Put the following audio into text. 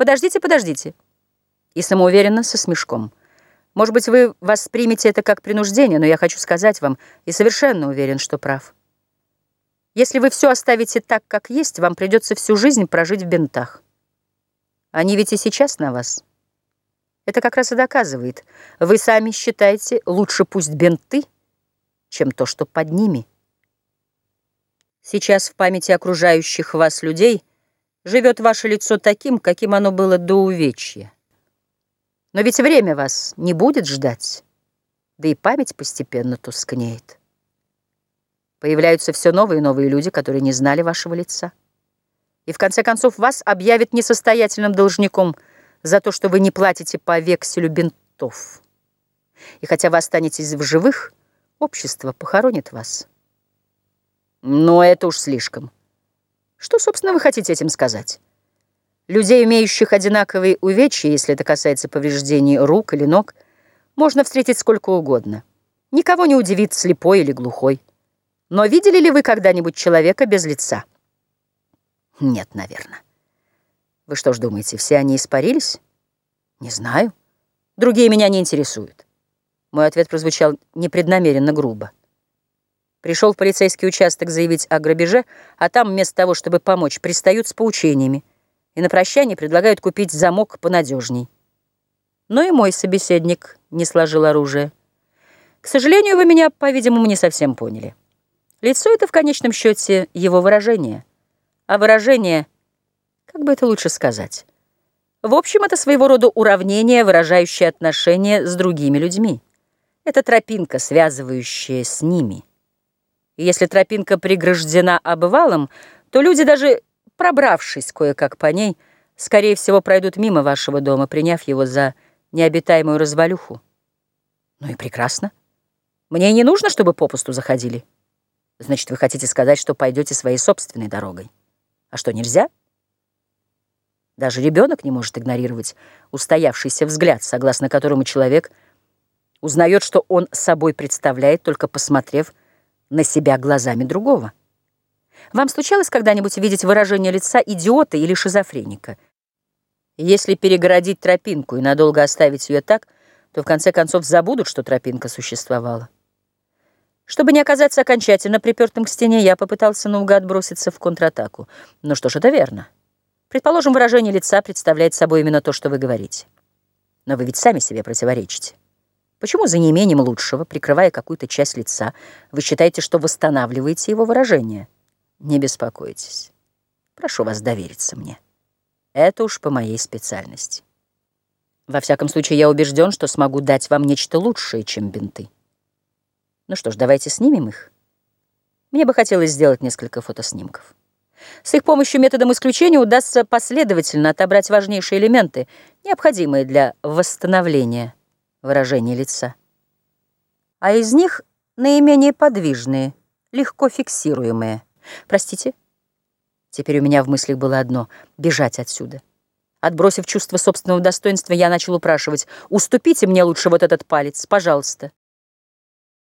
Подождите, подождите. И самоуверенно, со смешком. Может быть, вы воспримете это как принуждение, но я хочу сказать вам, и совершенно уверен, что прав. Если вы все оставите так, как есть, вам придется всю жизнь прожить в бинтах. Они ведь и сейчас на вас. Это как раз и доказывает. Вы сами считаете, лучше пусть бинты, чем то, что под ними. Сейчас в памяти окружающих вас людей живет ваше лицо таким, каким оно было до увечья. Но ведь время вас не будет ждать, да и память постепенно тускнеет. Появляются все новые и новые люди, которые не знали вашего лица. И в конце концов вас объявят несостоятельным должником за то, что вы не платите по векселю бинтов. И хотя вы останетесь в живых, общество похоронит вас. Но это уж слишком. Что, собственно, вы хотите этим сказать? Людей, имеющих одинаковые увечья, если это касается повреждений рук или ног, можно встретить сколько угодно. Никого не удивит слепой или глухой. Но видели ли вы когда-нибудь человека без лица? Нет, наверное. Вы что ж думаете, все они испарились? Не знаю. Другие меня не интересуют. Мой ответ прозвучал непреднамеренно грубо. Пришел в полицейский участок заявить о грабеже, а там вместо того, чтобы помочь, пристают с поучениями и на прощание предлагают купить замок понадежней. Но и мой собеседник не сложил оружие. К сожалению, вы меня, по-видимому, не совсем поняли. Лицо — это в конечном счете его выражение. А выражение, как бы это лучше сказать? В общем, это своего рода уравнение, выражающее отношения с другими людьми. Это тропинка, связывающая с ними. И если тропинка преграждена обвалом, то люди даже пробравшись кое-как по ней, скорее всего, пройдут мимо вашего дома, приняв его за необитаемую развалюху. Ну и прекрасно. Мне не нужно, чтобы попусту заходили. Значит, вы хотите сказать, что пойдете своей собственной дорогой. А что, нельзя? Даже ребенок не может игнорировать устоявшийся взгляд, согласно которому человек узнает, что он собой представляет, только посмотрев на себя глазами другого. Вам случалось когда-нибудь видеть выражение лица идиота или шизофреника? Если перегородить тропинку и надолго оставить ее так, то в конце концов забудут, что тропинка существовала. Чтобы не оказаться окончательно припертым к стене, я попытался наугад броситься в контратаку. Ну что ж, это верно. Предположим, выражение лица представляет собой именно то, что вы говорите. Но вы ведь сами себе противоречите. Почему за неимением лучшего, прикрывая какую-то часть лица, вы считаете, что восстанавливаете его выражение? Не беспокойтесь. Прошу вас довериться мне. Это уж по моей специальности. Во всяком случае, я убежден, что смогу дать вам нечто лучшее, чем бинты. Ну что ж, давайте снимем их. Мне бы хотелось сделать несколько фотоснимков. С их помощью методом исключения удастся последовательно отобрать важнейшие элементы, необходимые для восстановления выражения лица. А из них наименее подвижные, легко фиксируемые – Простите? Теперь у меня в мыслях было одно — бежать отсюда. Отбросив чувство собственного достоинства, я начал упрашивать. «Уступите мне лучше вот этот палец, пожалуйста».